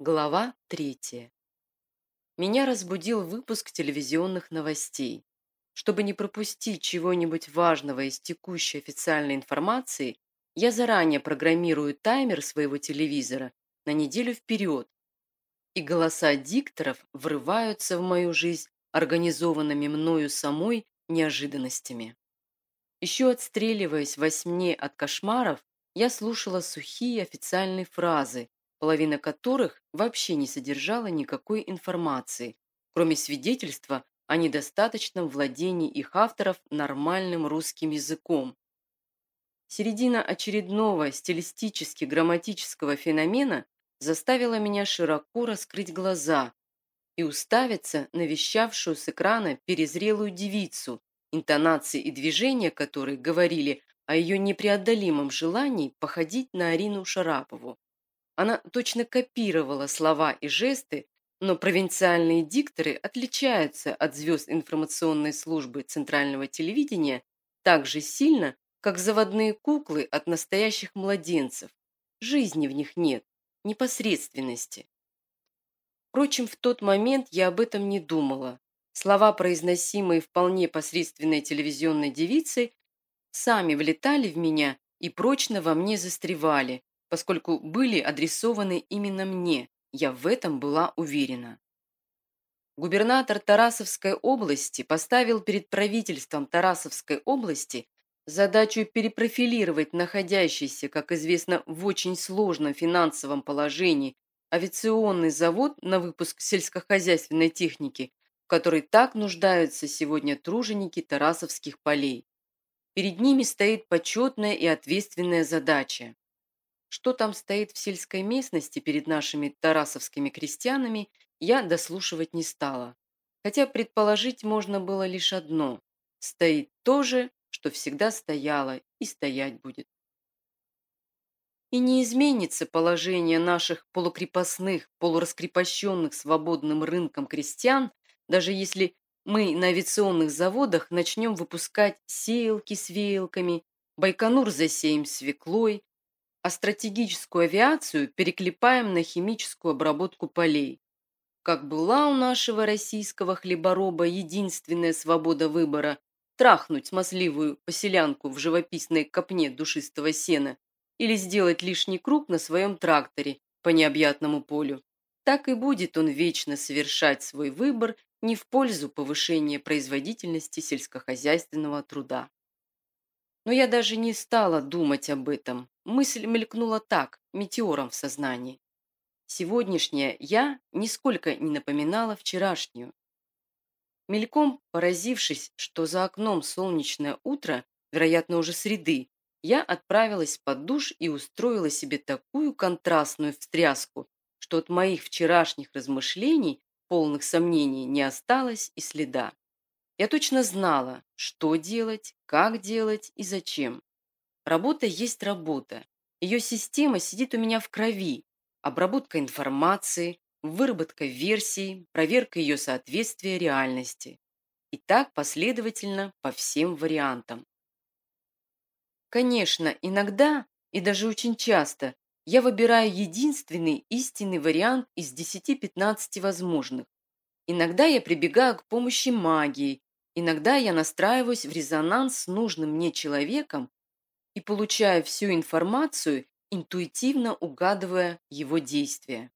Глава третья. Меня разбудил выпуск телевизионных новостей. Чтобы не пропустить чего-нибудь важного из текущей официальной информации, я заранее программирую таймер своего телевизора на неделю вперед. И голоса дикторов врываются в мою жизнь организованными мною самой неожиданностями. Еще отстреливаясь во сне от кошмаров, я слушала сухие официальные фразы, половина которых вообще не содержала никакой информации, кроме свидетельства о недостаточном владении их авторов нормальным русским языком. Середина очередного стилистически-грамматического феномена заставила меня широко раскрыть глаза и уставиться на вещавшую с экрана перезрелую девицу, интонации и движения которой говорили о ее непреодолимом желании походить на Арину Шарапову. Она точно копировала слова и жесты, но провинциальные дикторы отличаются от звезд информационной службы центрального телевидения так же сильно, как заводные куклы от настоящих младенцев. Жизни в них нет, непосредственности. Впрочем, в тот момент я об этом не думала. Слова, произносимые вполне посредственной телевизионной девицей, сами влетали в меня и прочно во мне застревали, поскольку были адресованы именно мне, я в этом была уверена. Губернатор Тарасовской области поставил перед правительством Тарасовской области задачу перепрофилировать находящийся, как известно, в очень сложном финансовом положении авиационный завод на выпуск сельскохозяйственной техники, в которой так нуждаются сегодня труженики Тарасовских полей. Перед ними стоит почетная и ответственная задача что там стоит в сельской местности перед нашими тарасовскими крестьянами, я дослушивать не стала. Хотя предположить можно было лишь одно. Стоит то же, что всегда стояло и стоять будет. И не изменится положение наших полукрепостных, полураскрепощенных свободным рынком крестьян, даже если мы на авиационных заводах начнем выпускать сеялки с веялками, Байконур засеем свеклой, а стратегическую авиацию переклепаем на химическую обработку полей. Как была у нашего российского хлебороба единственная свобода выбора трахнуть смазливую поселянку в живописной копне душистого сена или сделать лишний круг на своем тракторе по необъятному полю, так и будет он вечно совершать свой выбор не в пользу повышения производительности сельскохозяйственного труда. Но я даже не стала думать об этом. Мысль мелькнула так, метеором в сознании. Сегодняшняя я нисколько не напоминала вчерашнюю. Мельком поразившись, что за окном солнечное утро, вероятно, уже среды, я отправилась под душ и устроила себе такую контрастную встряску, что от моих вчерашних размышлений, полных сомнений, не осталось и следа. Я точно знала, что делать, как делать и зачем. Работа есть работа. Ее система сидит у меня в крови. Обработка информации, выработка версий, проверка ее соответствия реальности. И так последовательно по всем вариантам. Конечно, иногда, и даже очень часто, я выбираю единственный истинный вариант из 10-15 возможных. Иногда я прибегаю к помощи магии Иногда я настраиваюсь в резонанс с нужным мне человеком и получаю всю информацию, интуитивно угадывая его действия.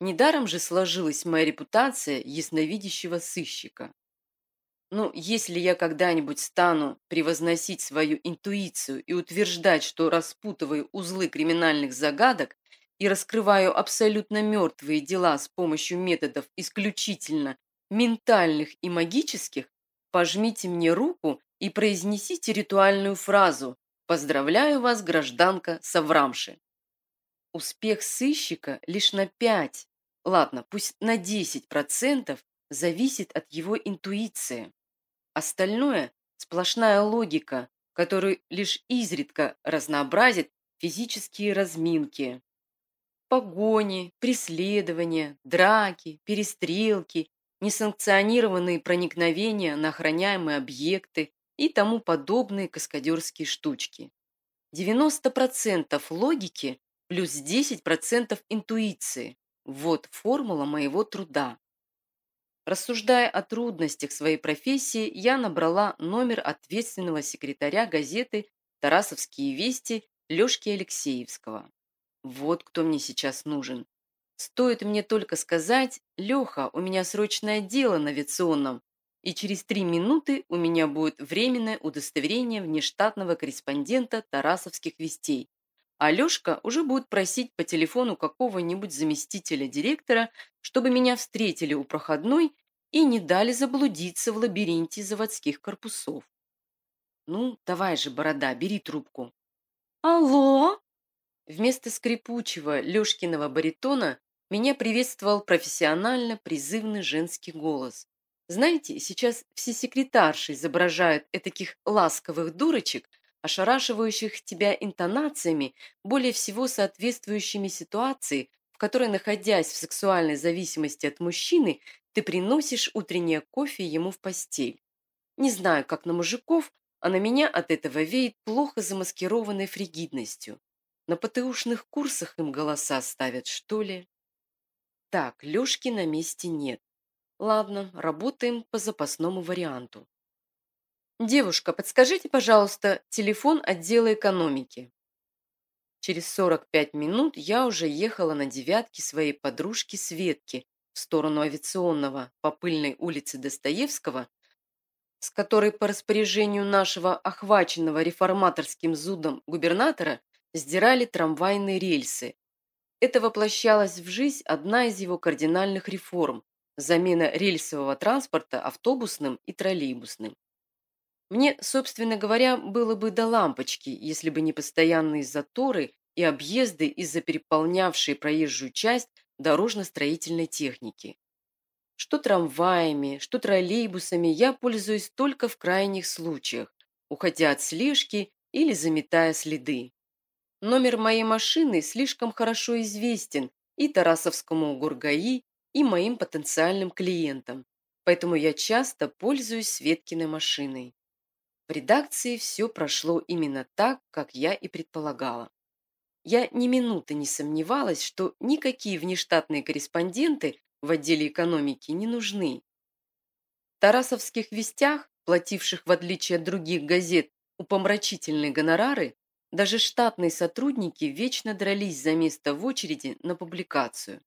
Недаром же сложилась моя репутация ясновидящего сыщика. Ну, если я когда-нибудь стану превозносить свою интуицию и утверждать, что распутываю узлы криминальных загадок и раскрываю абсолютно мертвые дела с помощью методов исключительно ментальных и магических, Пожмите мне руку и произнесите ритуальную фразу «Поздравляю вас, гражданка Саврамши». Успех сыщика лишь на 5, ладно, пусть на 10% зависит от его интуиции. Остальное – сплошная логика, которую лишь изредка разнообразит физические разминки. Погони, преследования, драки, перестрелки несанкционированные проникновения на охраняемые объекты и тому подобные каскадерские штучки. 90% логики плюс 10% интуиции. Вот формула моего труда. Рассуждая о трудностях своей профессии, я набрала номер ответственного секретаря газеты «Тарасовские вести» Лешки Алексеевского. Вот кто мне сейчас нужен. Стоит мне только сказать, Леха, у меня срочное дело на авиационном, и через три минуты у меня будет временное удостоверение внештатного корреспондента Тарасовских вестей. А Лешка уже будет просить по телефону какого-нибудь заместителя директора, чтобы меня встретили у проходной и не дали заблудиться в лабиринте заводских корпусов. Ну, давай же, борода, бери трубку. Алло? Вместо скрипучего Лешкиного баритона меня приветствовал профессионально призывный женский голос. Знаете, сейчас все секретарши изображают этаких ласковых дурочек, ошарашивающих тебя интонациями, более всего соответствующими ситуации, в которой, находясь в сексуальной зависимости от мужчины, ты приносишь утреннее кофе ему в постель. Не знаю, как на мужиков, а на меня от этого веет плохо замаскированной фригидностью. На ПТУшных курсах им голоса ставят, что ли? Так, Лешки на месте нет. Ладно, работаем по запасному варианту. «Девушка, подскажите, пожалуйста, телефон отдела экономики». Через 45 минут я уже ехала на девятке своей подружки Светки в сторону авиационного по пыльной улице Достоевского, с которой по распоряжению нашего охваченного реформаторским зудом губернатора сдирали трамвайные рельсы. Это воплощалась в жизнь одна из его кардинальных реформ – замена рельсового транспорта автобусным и троллейбусным. Мне, собственно говоря, было бы до лампочки, если бы не постоянные заторы и объезды из-за переполнявшей проезжую часть дорожно-строительной техники. Что трамваями, что троллейбусами я пользуюсь только в крайних случаях, уходя от слежки или заметая следы. Номер моей машины слишком хорошо известен и Тарасовскому Гургаи, и моим потенциальным клиентам, поэтому я часто пользуюсь Светкиной машиной. В редакции все прошло именно так, как я и предполагала. Я ни минуты не сомневалась, что никакие внештатные корреспонденты в отделе экономики не нужны. В Тарасовских вестях, плативших в отличие от других газет упомрачительные гонорары, даже штатные сотрудники вечно дрались за место в очереди на публикацию.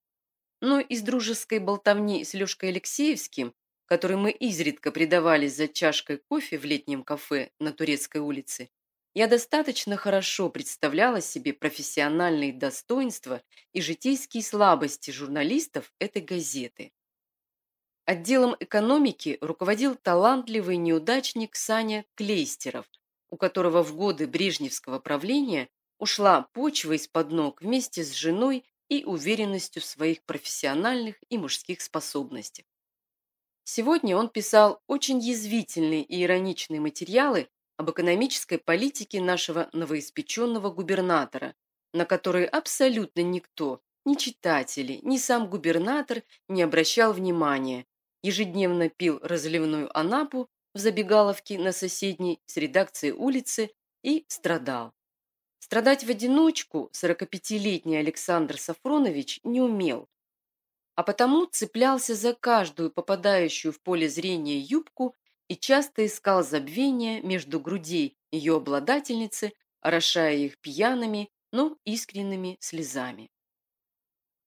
Но из дружеской болтовни с Лешкой Алексеевским который мы изредка предавались за чашкой кофе в летнем кафе на Турецкой улице, я достаточно хорошо представляла себе профессиональные достоинства и житейские слабости журналистов этой газеты. Отделом экономики руководил талантливый неудачник Саня Клейстеров, у которого в годы брежневского правления ушла почва из-под ног вместе с женой и уверенностью в своих профессиональных и мужских способностях. Сегодня он писал очень язвительные и ироничные материалы об экономической политике нашего новоиспеченного губернатора, на которые абсолютно никто, ни читатели, ни сам губернатор не обращал внимания, ежедневно пил разливную анапу в забегаловке на соседней с редакцией улицы и страдал. Страдать в одиночку 45-летний Александр Сафронович не умел, а потому цеплялся за каждую попадающую в поле зрения юбку и часто искал забвения между грудей ее обладательницы, орошая их пьяными, но искренними слезами.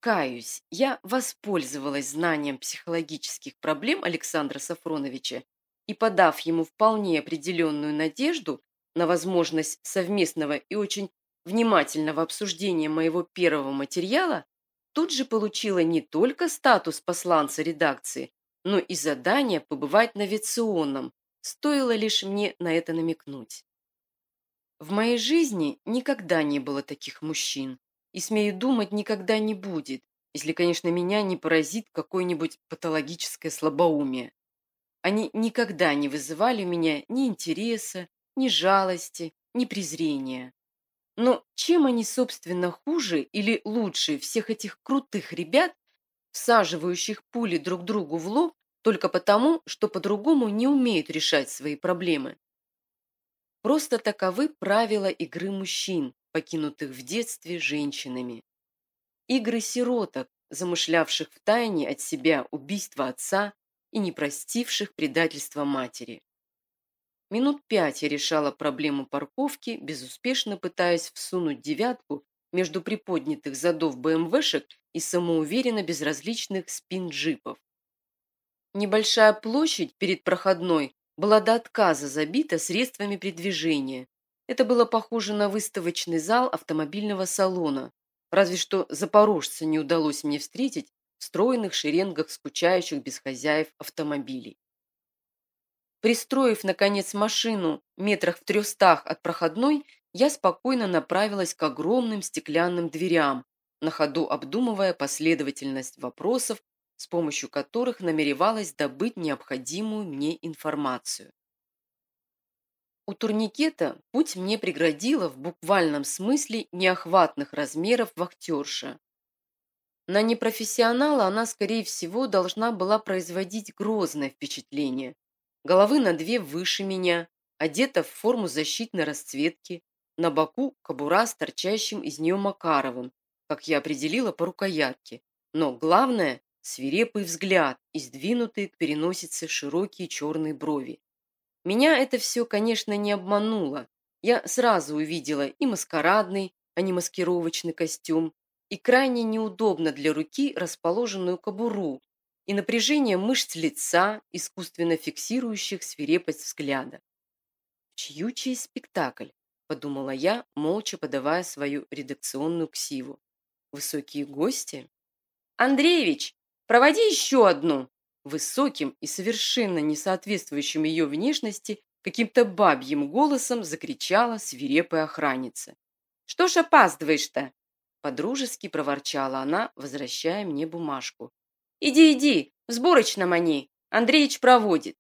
Каюсь, я воспользовалась знанием психологических проблем Александра Сафроновича и, подав ему вполне определенную надежду на возможность совместного и очень внимательного обсуждения моего первого материала, тут же получила не только статус посланца редакции, но и задание побывать на авиационном, стоило лишь мне на это намекнуть. В моей жизни никогда не было таких мужчин, и, смею думать, никогда не будет, если, конечно, меня не поразит какое-нибудь патологическое слабоумие. Они никогда не вызывали у меня ни интереса, ни жалости, ни презрения. Но чем они, собственно, хуже или лучше всех этих крутых ребят, всаживающих пули друг другу в лоб только потому, что по-другому не умеют решать свои проблемы? Просто таковы правила игры мужчин, покинутых в детстве женщинами. Игры сироток, замышлявших втайне от себя убийство отца и не простивших предательства матери. Минут пять я решала проблему парковки, безуспешно пытаясь всунуть девятку между приподнятых задов БМВшек и самоуверенно безразличных спин-джипов. Небольшая площадь перед проходной была до отказа забита средствами передвижения. Это было похоже на выставочный зал автомобильного салона, разве что запорожца не удалось мне встретить в стройных шеренгах скучающих без хозяев автомобилей. Пристроив, наконец, машину метрах в трехстах от проходной, я спокойно направилась к огромным стеклянным дверям, на ходу обдумывая последовательность вопросов, с помощью которых намеревалась добыть необходимую мне информацию. У турникета путь мне преградила в буквальном смысле неохватных размеров вахтерша. На непрофессионала она, скорее всего, должна была производить грозное впечатление. Головы на две выше меня, одета в форму защитной расцветки, на боку кобура с торчащим из нее Макаровым, как я определила по рукоятке. Но главное – свирепый взгляд и сдвинутые к переносице широкие черные брови. Меня это все, конечно, не обмануло. Я сразу увидела и маскарадный, а не маскировочный костюм, и крайне неудобно для руки расположенную кобуру, и напряжение мышц лица, искусственно фиксирующих свирепость взгляда. Чьючий спектакль, подумала я, молча подавая свою редакционную ксиву. Высокие гости? Андреевич, проводи еще одну! Высоким и совершенно не соответствующим ее внешности каким-то бабьим голосом закричала свирепая охранница. «Что ж опаздываешь-то?» Подружески проворчала она, возвращая мне бумажку. «Иди, иди, в сборочном они. Андреич проводит».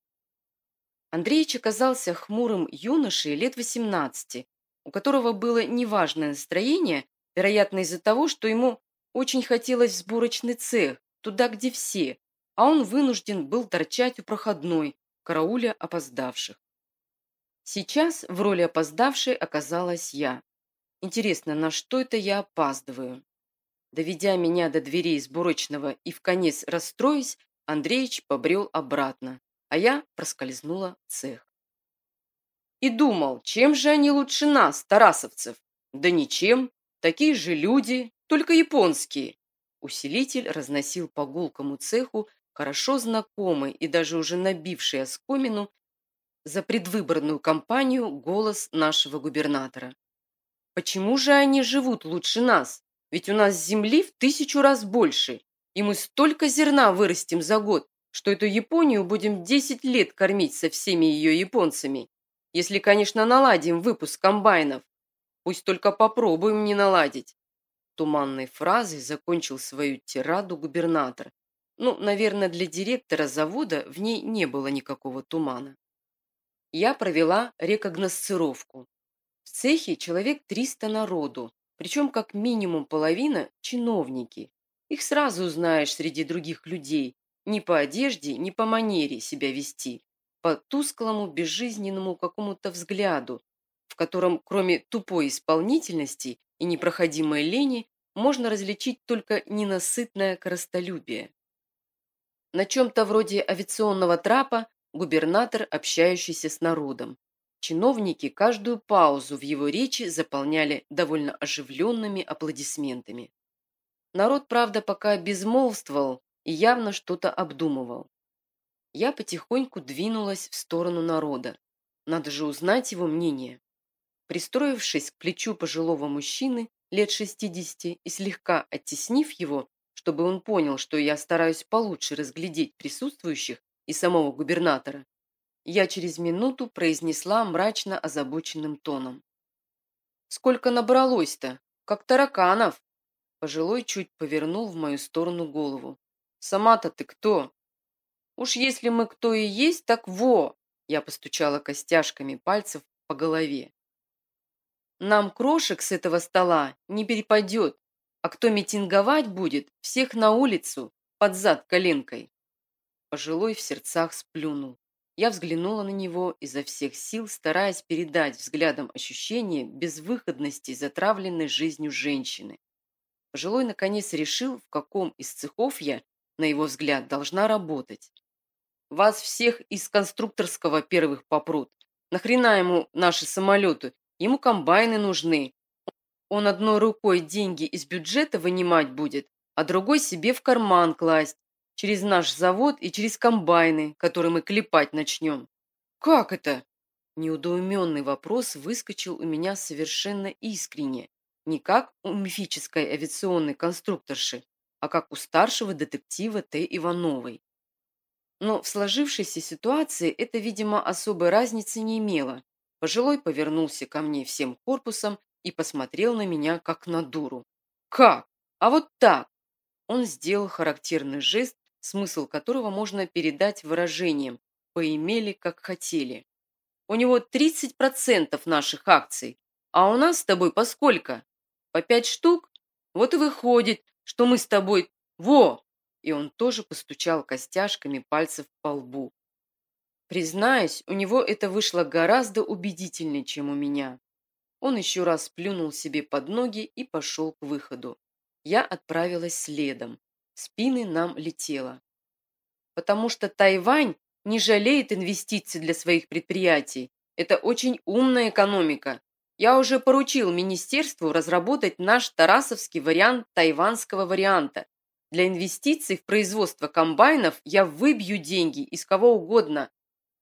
Андреич оказался хмурым юношей лет восемнадцати, у которого было неважное настроение, вероятно, из-за того, что ему очень хотелось в сборочный цех, туда, где все, а он вынужден был торчать у проходной, карауля опоздавших. Сейчас в роли опоздавшей оказалась я. Интересно, на что это я опаздываю? Доведя меня до дверей сборочного и в конец расстроясь, Андреич побрел обратно, а я проскользнула в цех. И думал, чем же они лучше нас, тарасовцев? Да ничем, такие же люди, только японские. Усилитель разносил по гулкому цеху хорошо знакомый и даже уже набивший оскомину за предвыборную кампанию голос нашего губернатора. Почему же они живут лучше нас? Ведь у нас земли в тысячу раз больше, и мы столько зерна вырастим за год, что эту Японию будем 10 лет кормить со всеми ее японцами. Если, конечно, наладим выпуск комбайнов. Пусть только попробуем не наладить. Туманной фразой закончил свою тираду губернатор. Ну, наверное, для директора завода в ней не было никакого тумана. Я провела рекогносцировку. В цехе человек 300 народу, причем как минимум половина – чиновники. Их сразу узнаешь среди других людей, ни по одежде, ни по манере себя вести, по тусклому, безжизненному какому-то взгляду, в котором кроме тупой исполнительности и непроходимой лени можно различить только ненасытное коростолюбие. На чем-то вроде авиационного трапа губернатор, общающийся с народом. Чиновники каждую паузу в его речи заполняли довольно оживленными аплодисментами. Народ, правда, пока безмолвствовал и явно что-то обдумывал. Я потихоньку двинулась в сторону народа. Надо же узнать его мнение. Пристроившись к плечу пожилого мужчины лет шестидесяти и слегка оттеснив его, чтобы он понял, что я стараюсь получше разглядеть присутствующих и самого губернатора, я через минуту произнесла мрачно озабоченным тоном. «Сколько набралось-то? Как тараканов!» Пожилой чуть повернул в мою сторону голову. «Сама-то ты кто?» «Уж если мы кто и есть, так во!» Я постучала костяшками пальцев по голове. «Нам крошек с этого стола не перепадет, а кто митинговать будет, всех на улицу, под зад коленкой. Пожилой в сердцах сплюнул. Я взглянула на него изо всех сил, стараясь передать взглядом ощущение безвыходности затравленной жизнью женщины. Пожилой наконец решил, в каком из цехов я, на его взгляд, должна работать. Вас всех из конструкторского первых попрут. Нахрена ему наши самолеты? Ему комбайны нужны. Он одной рукой деньги из бюджета вынимать будет, а другой себе в карман класть. Через наш завод и через комбайны, которые мы клепать начнем. Как это? Неудоуменный вопрос выскочил у меня совершенно искренне. Не как у мифической авиационной конструкторши, а как у старшего детектива Т. Ивановой. Но в сложившейся ситуации это, видимо, особой разницы не имело. Пожилой повернулся ко мне всем корпусом и посмотрел на меня, как на дуру. «Как? А вот так!» Он сделал характерный жест, смысл которого можно передать выражением «поимели, как хотели». «У него 30% наших акций, а у нас с тобой по сколько? По пять штук? Вот и выходит, что мы с тобой... Во!» И он тоже постучал костяшками пальцев по лбу. Признаюсь, у него это вышло гораздо убедительнее, чем у меня. Он еще раз плюнул себе под ноги и пошел к выходу. Я отправилась следом. Спины нам летело. Потому что Тайвань не жалеет инвестиций для своих предприятий. Это очень умная экономика. Я уже поручил министерству разработать наш тарасовский вариант тайванского варианта. Для инвестиций в производство комбайнов я выбью деньги из кого угодно,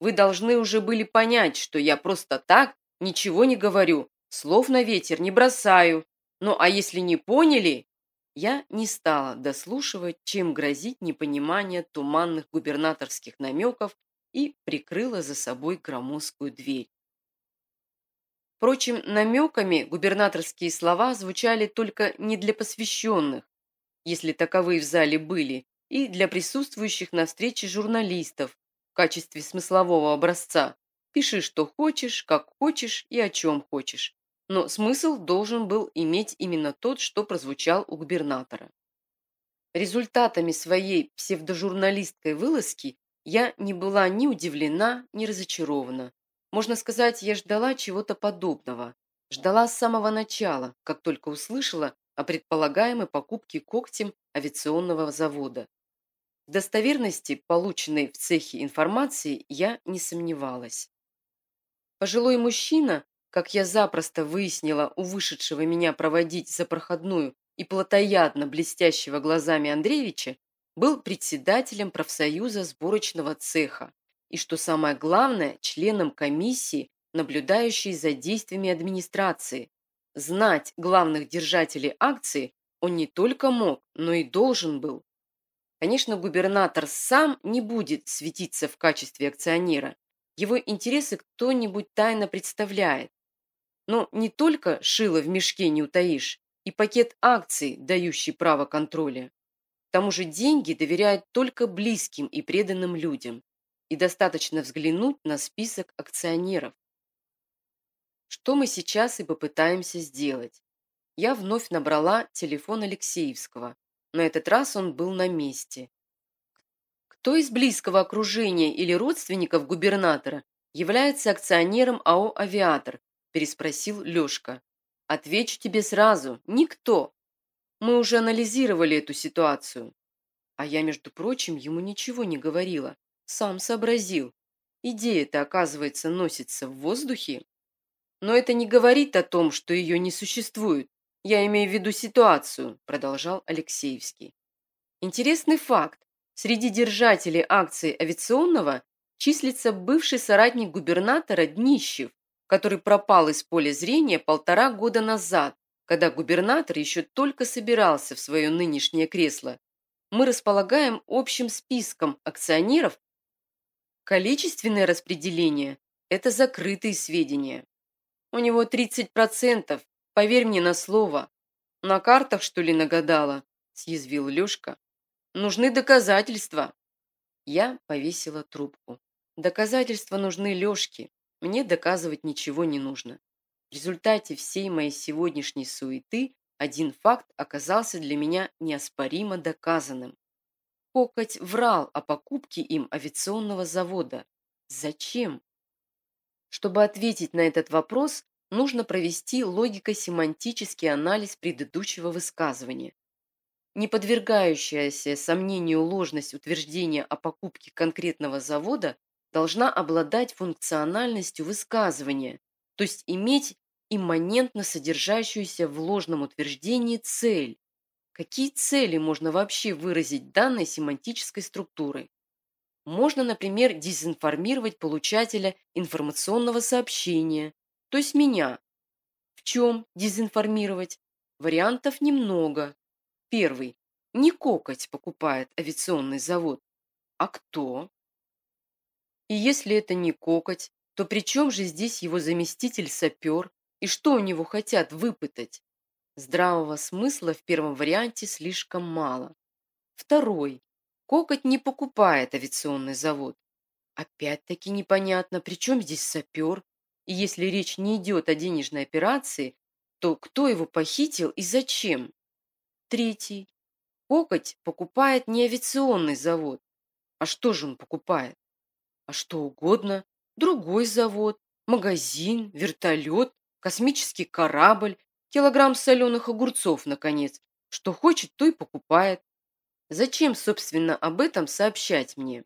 вы должны уже были понять, что я просто так ничего не говорю, слов на ветер не бросаю. Ну а если не поняли, я не стала дослушивать, чем грозит непонимание туманных губернаторских намеков и прикрыла за собой громоздкую дверь. Впрочем, намеками губернаторские слова звучали только не для посвященных, если таковые в зале были, и для присутствующих на встрече журналистов, качестве смыслового образца. Пиши, что хочешь, как хочешь и о чем хочешь. Но смысл должен был иметь именно тот, что прозвучал у губернатора. Результатами своей псевдожурналистской вылазки я не была ни удивлена, ни разочарована. Можно сказать, я ждала чего-то подобного. Ждала с самого начала, как только услышала о предполагаемой покупке когтем авиационного завода. В достоверности полученной в цехе информации я не сомневалась. Пожилой мужчина, как я запросто выяснила у вышедшего меня проводить за проходную и плотоядно блестящего глазами Андреевича, был председателем профсоюза сборочного цеха и, что самое главное, членом комиссии, наблюдающей за действиями администрации. Знать главных держателей акции он не только мог, но и должен был. Конечно, губернатор сам не будет светиться в качестве акционера. Его интересы кто-нибудь тайно представляет. Но не только шило в мешке не утаишь, и пакет акций, дающий право контроля. К тому же деньги доверяют только близким и преданным людям. И достаточно взглянуть на список акционеров. Что мы сейчас и попытаемся сделать. Я вновь набрала телефон Алексеевского, на этот раз он был на месте. Кто из близкого окружения или родственников губернатора является акционером АО «Авиатор»? Переспросил Лешка. Отвечу тебе сразу. Никто. Мы уже анализировали эту ситуацию. А я, между прочим, ему ничего не говорила. Сам сообразил. Идея-то, оказывается, носится в воздухе. Но это не говорит о том, что ее не существует. Я имею в виду ситуацию, продолжал Алексеевский. Интересный факт. Среди держателей акций авиационного числится бывший соратник губернатора Днищев, который пропал из поля зрения полтора года назад, когда губернатор еще только собирался в свое нынешнее кресло. Мы располагаем общим списком акционеров. Количественное распределение – это закрытые сведения. У него 30%, Поверь мне на слово. На картах, что ли, нагадала?» – съязвил Лешка. «Нужны доказательства». Я повесила трубку. Доказательства нужны Лешке. Мне доказывать ничего не нужно. В результате всей моей сегодняшней суеты один факт оказался для меня неоспоримо доказанным. Кокоть врал о покупке им авиационного завода. Зачем? Чтобы ответить на этот вопрос, нужно провести логико-семантический анализ предыдущего высказывания. Не подвергающаяся сомнению ложность утверждения о покупке конкретного завода должна обладать функциональностью высказывания, то есть иметь имманентно содержащуюся в ложном утверждении цель. Какие цели можно вообще выразить данной семантической структурой? Можно, например, дезинформировать получателя информационного сообщения, то есть меня. В чем дезинформировать? Вариантов немного. Первый. Не кокоть покупает авиационный завод. А кто? И если это не кокоть, то при чем же здесь его заместитель-сапер? И что у него хотят выпытать? Здравого смысла в первом варианте слишком мало. Второй. Кокоть не покупает авиационный завод. Опять-таки непонятно, при чем здесь сапер? И если речь не идет о денежной операции, то кто его похитил и зачем? Третий. Кокоть покупает не авиационный завод. А что же он покупает? А что угодно. Другой завод, магазин, вертолет, космический корабль, килограмм соленых огурцов, наконец. Что хочет, то и покупает. Зачем, собственно, об этом сообщать мне?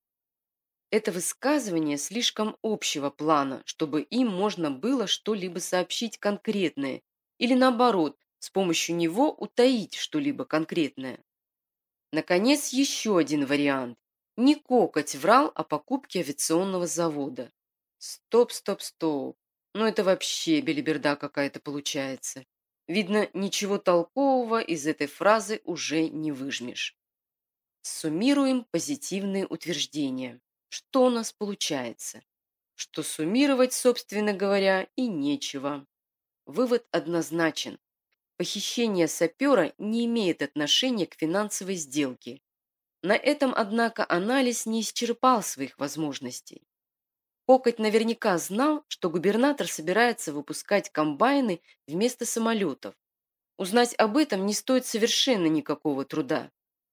Это высказывание слишком общего плана, чтобы им можно было что-либо сообщить конкретное, или наоборот, с помощью него утаить что-либо конкретное. Наконец, еще один вариант. Не кокоть врал о покупке авиационного завода. Стоп, стоп, стоп. Ну это вообще белиберда какая-то получается. Видно, ничего толкового из этой фразы уже не выжмешь. Суммируем позитивные утверждения. Что у нас получается? Что суммировать, собственно говоря, и нечего. Вывод однозначен. Похищение сапера не имеет отношения к финансовой сделке. На этом, однако, анализ не исчерпал своих возможностей. Кокоть наверняка знал, что губернатор собирается выпускать комбайны вместо самолетов. Узнать об этом не стоит совершенно никакого труда.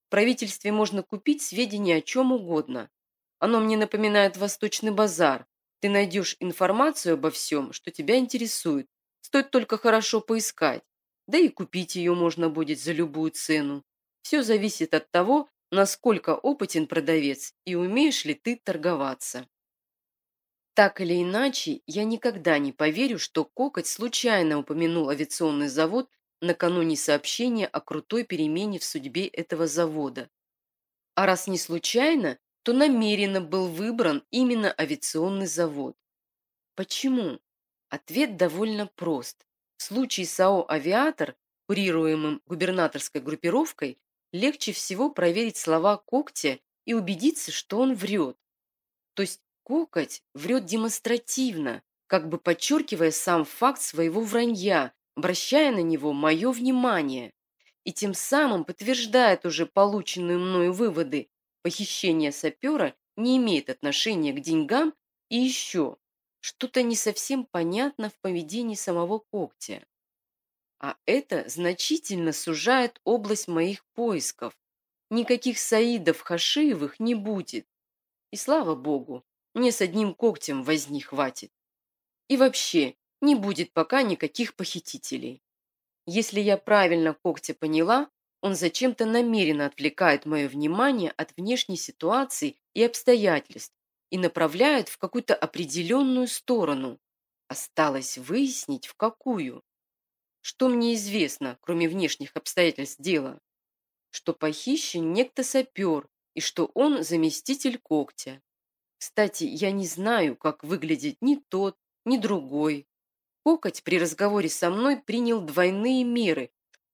В правительстве можно купить сведения о чем угодно. Оно мне напоминает Восточный базар. Ты найдешь информацию обо всем, что тебя интересует. Стоит только хорошо поискать. Да и купить ее можно будет за любую цену. Все зависит от того, насколько опытен продавец и умеешь ли ты торговаться. Так или иначе, я никогда не поверю, что Кокоть случайно упомянул авиационный завод накануне сообщения о крутой перемене в судьбе этого завода. А раз не случайно, то намеренно был выбран именно авиационный завод. Почему? Ответ довольно прост. В случае САО «Авиатор», курируемым губернаторской группировкой, легче всего проверить слова Когтя и убедиться, что он врет. То есть Кокоть врет демонстративно, как бы подчеркивая сам факт своего вранья, обращая на него мое внимание, и тем самым подтверждает уже полученные мною выводы. Похищение сапера не имеет отношения к деньгам и еще что-то не совсем понятно в поведении самого когтя. А это значительно сужает область моих поисков. Никаких Саидов Хашиевых не будет. И слава богу, мне с одним когтем возни хватит. И вообще, не будет пока никаких похитителей. Если я правильно когтя поняла, он зачем-то намеренно отвлекает мое внимание от внешней ситуации и обстоятельств и направляет в какую-то определенную сторону. Осталось выяснить, в какую. Что мне известно, кроме внешних обстоятельств дела? Что похищен некто сапер и что он заместитель когтя. Кстати, я не знаю, как выглядит ни тот, ни другой. Кокоть при разговоре со мной принял двойные меры,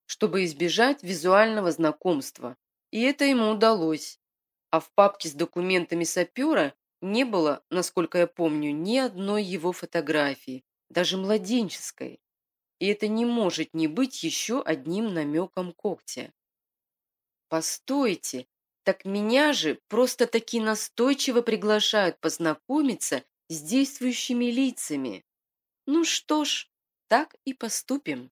чтобы избежать визуального знакомства, и это ему удалось. А в папке с документами сапера не было, насколько я помню, ни одной его фотографии, даже младенческой. И это не может не быть еще одним намеком когтя. Постойте, так меня же просто-таки настойчиво приглашают познакомиться с действующими лицами. Ну что ж, так и поступим.